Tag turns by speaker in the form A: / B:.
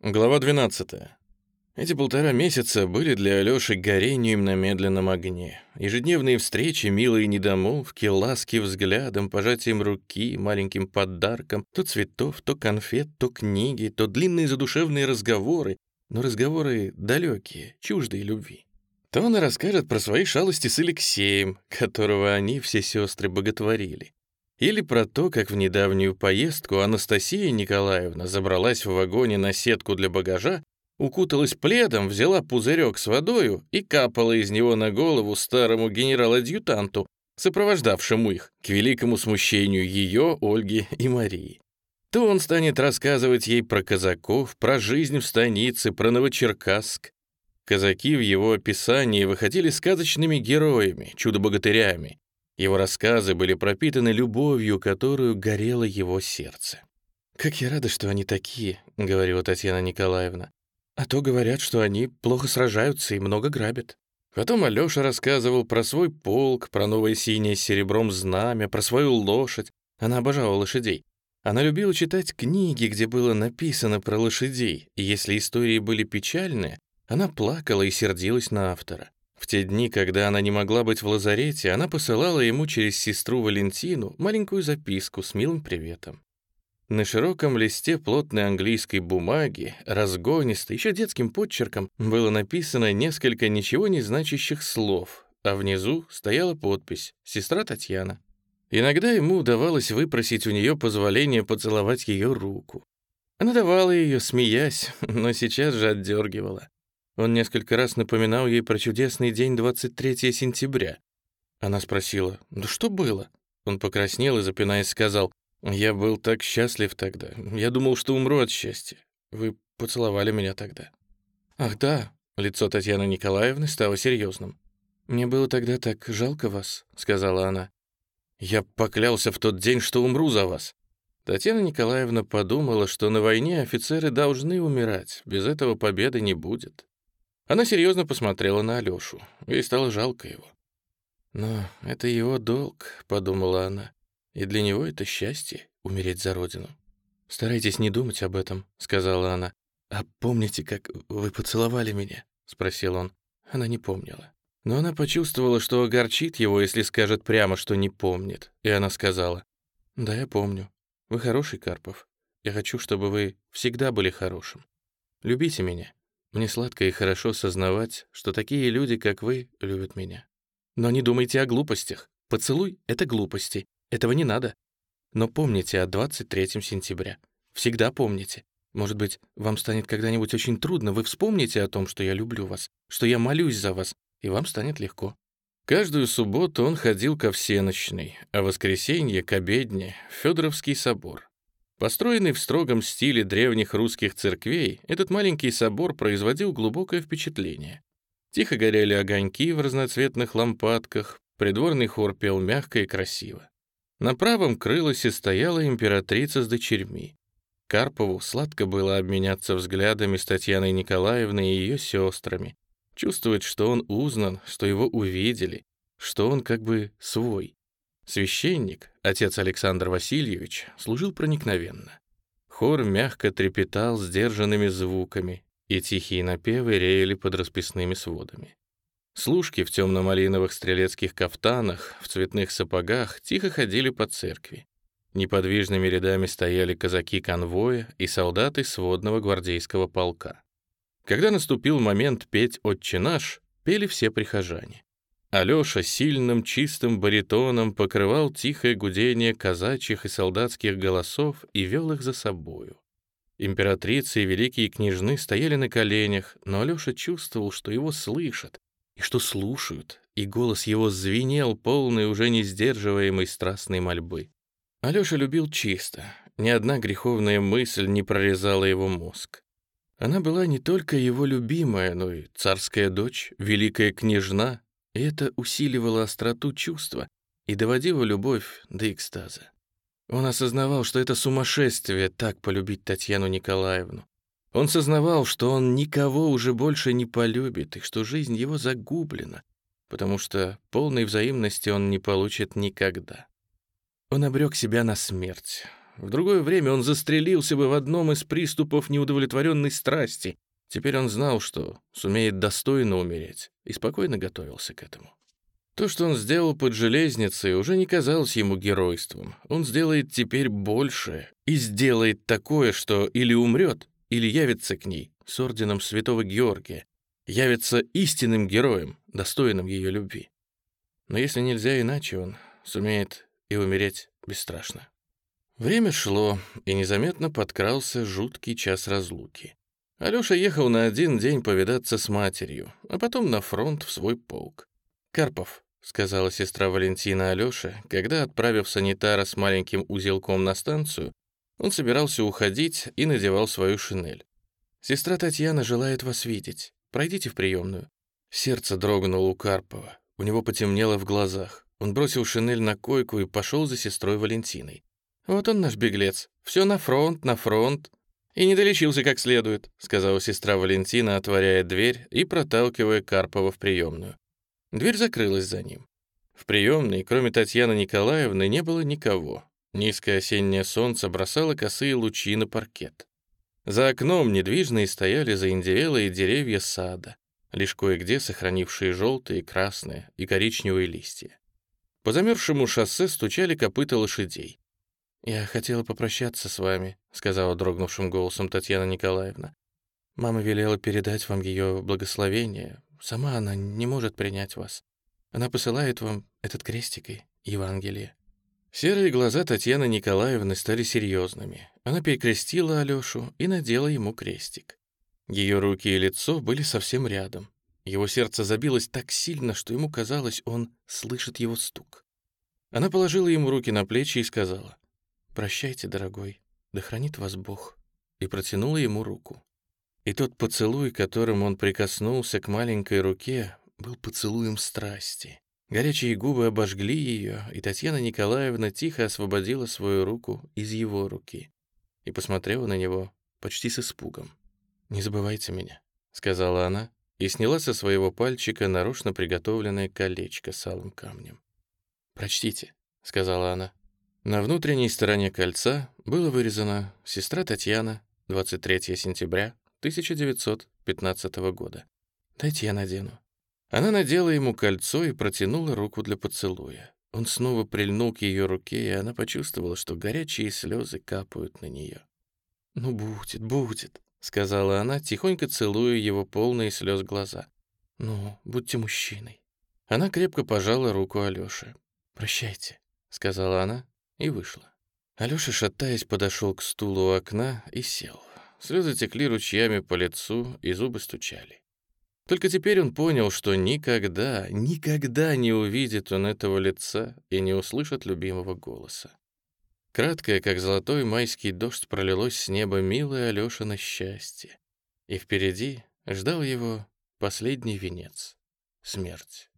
A: Глава 12. Эти полтора месяца были для Алёши горением на медленном огне. Ежедневные встречи, милые недомолвки, ласки взглядом, пожатием руки, маленьким подарком, то цветов, то конфет, то книги, то длинные задушевные разговоры, но разговоры далекие, чуждые любви. То она расскажет про свои шалости с Алексеем, которого они все сестры боготворили. Или про то, как в недавнюю поездку Анастасия Николаевна забралась в вагоне на сетку для багажа, укуталась пледом, взяла пузырек с водою и капала из него на голову старому генерал-адъютанту, сопровождавшему их, к великому смущению ее, Ольги и Марии. То он станет рассказывать ей про казаков, про жизнь в станице, про Новочеркасск. Казаки в его описании выходили сказочными героями, чудо-богатырями, его рассказы были пропитаны любовью, которую горело его сердце. «Как я рада, что они такие», — говорила Татьяна Николаевна. «А то говорят, что они плохо сражаются и много грабят». Потом Алёша рассказывал про свой полк, про новое синее с серебром знамя, про свою лошадь. Она обожала лошадей. Она любила читать книги, где было написано про лошадей, и если истории были печальные, она плакала и сердилась на автора. В те дни, когда она не могла быть в лазарете, она посылала ему через сестру Валентину маленькую записку с милым приветом. На широком листе плотной английской бумаги, разгонисто, еще детским подчерком, было написано несколько ничего не значащих слов, а внизу стояла подпись «Сестра Татьяна». Иногда ему удавалось выпросить у нее позволение поцеловать ее руку. Она давала ее, смеясь, но сейчас же отдергивала. Он несколько раз напоминал ей про чудесный день 23 сентября. Она спросила, «Да что было?» Он покраснел и, запинаясь, сказал, «Я был так счастлив тогда. Я думал, что умру от счастья. Вы поцеловали меня тогда». «Ах, да», — лицо Татьяны Николаевны стало серьезным. «Мне было тогда так жалко вас», — сказала она. «Я поклялся в тот день, что умру за вас». Татьяна Николаевна подумала, что на войне офицеры должны умирать, без этого победы не будет. Она серьезно посмотрела на Алёшу. Ей стало жалко его. «Но это его долг», — подумала она. «И для него это счастье — умереть за родину». «Старайтесь не думать об этом», — сказала она. «А помните, как вы поцеловали меня?» — спросил он. Она не помнила. Но она почувствовала, что огорчит его, если скажет прямо, что не помнит. И она сказала, «Да, я помню. Вы хороший, Карпов. Я хочу, чтобы вы всегда были хорошим. Любите меня. Мне сладко и хорошо сознавать, что такие люди, как вы, любят меня. Но не думайте о глупостях. Поцелуй — это глупости. Этого не надо. Но помните о 23 сентября. Всегда помните. Может быть, вам станет когда-нибудь очень трудно, вы вспомните о том, что я люблю вас, что я молюсь за вас, и вам станет легко. Каждую субботу он ходил ко всеночной, а воскресенье — к обедне, в Федоровский собор. Построенный в строгом стиле древних русских церквей, этот маленький собор производил глубокое впечатление. Тихо горели огоньки в разноцветных лампадках, придворный хор пел мягко и красиво. На правом крылосе стояла императрица с дочерьми. Карпову сладко было обменяться взглядами с Татьяной Николаевной и ее сестрами, чувствовать, что он узнан, что его увидели, что он как бы свой. Священник, отец Александр Васильевич, служил проникновенно. Хор мягко трепетал сдержанными звуками, и тихие напевы реяли под расписными сводами. Служки в темно-малиновых стрелецких кафтанах, в цветных сапогах тихо ходили по церкви. Неподвижными рядами стояли казаки конвоя и солдаты сводного гвардейского полка. Когда наступил момент петь «Отче наш», пели все прихожане. Алёша сильным чистым баритоном покрывал тихое гудение казачьих и солдатских голосов и вел их за собою. Императрицы и великие княжны стояли на коленях, но Алёша чувствовал, что его слышат и что слушают, и голос его звенел, полный уже не сдерживаемой страстной мольбы. Алёша любил чисто, ни одна греховная мысль не прорезала его мозг. Она была не только его любимая, но и царская дочь, великая княжна, это усиливало остроту чувства и доводило любовь до экстаза. Он осознавал, что это сумасшествие так полюбить Татьяну Николаевну. Он сознавал, что он никого уже больше не полюбит и что жизнь его загублена, потому что полной взаимности он не получит никогда. Он обрек себя на смерть. В другое время он застрелился бы в одном из приступов неудовлетворенной страсти. Теперь он знал, что сумеет достойно умереть, и спокойно готовился к этому. То, что он сделал под железницей, уже не казалось ему геройством. Он сделает теперь больше и сделает такое, что или умрет, или явится к ней с орденом святого Георгия, явится истинным героем, достойным ее любви. Но если нельзя иначе, он сумеет и умереть бесстрашно. Время шло, и незаметно подкрался жуткий час разлуки. Алёша ехал на один день повидаться с матерью, а потом на фронт в свой полк. «Карпов», — сказала сестра Валентина Алёше, когда, отправив санитара с маленьким узелком на станцию, он собирался уходить и надевал свою шинель. «Сестра Татьяна желает вас видеть. Пройдите в приемную». Сердце дрогнуло у Карпова. У него потемнело в глазах. Он бросил шинель на койку и пошел за сестрой Валентиной. «Вот он наш беглец. Все на фронт, на фронт». «И не долечился как следует», — сказала сестра Валентина, отворяя дверь и проталкивая Карпова в приемную. Дверь закрылась за ним. В приемной, кроме Татьяны Николаевны, не было никого. Низкое осеннее солнце бросало косые лучи на паркет. За окном недвижные стояли заиндевелые деревья сада, лишь кое-где сохранившие желтые, красные и коричневые листья. По замерзшему шоссе стучали копыта лошадей. «Я хотела попрощаться с вами», — сказала дрогнувшим голосом Татьяна Николаевна. «Мама велела передать вам ее благословение. Сама она не может принять вас. Она посылает вам этот крестик и Евангелие». Серые глаза Татьяны Николаевны стали серьезными. Она перекрестила Алёшу и надела ему крестик. Ее руки и лицо были совсем рядом. Его сердце забилось так сильно, что ему казалось, он слышит его стук. Она положила ему руки на плечи и сказала, «Прощайте, дорогой, да хранит вас Бог», и протянула ему руку. И тот поцелуй, которым он прикоснулся к маленькой руке, был поцелуем страсти. Горячие губы обожгли ее, и Татьяна Николаевна тихо освободила свою руку из его руки и посмотрела на него почти с испугом. «Не забывайте меня», — сказала она и сняла со своего пальчика нарочно приготовленное колечко с алым камнем. «Прочтите», — сказала она. На внутренней стороне кольца было вырезано «Сестра Татьяна, 23 сентября 1915 года». «Дайте я надену». Она надела ему кольцо и протянула руку для поцелуя. Он снова прильнул к ее руке, и она почувствовала, что горячие слезы капают на нее. «Ну, будет, будет», — сказала она, тихонько целуя его полные слез глаза. «Ну, будьте мужчиной». Она крепко пожала руку Алёше. «Прощайте», — сказала она и вышла. Алёша, шатаясь, подошел к стулу у окна и сел. Слезы текли ручьями по лицу, и зубы стучали. Только теперь он понял, что никогда, никогда не увидит он этого лица и не услышит любимого голоса. Краткое, как золотой майский дождь, пролилось с неба милое Алёшино счастье. И впереди ждал его последний венец — смерть.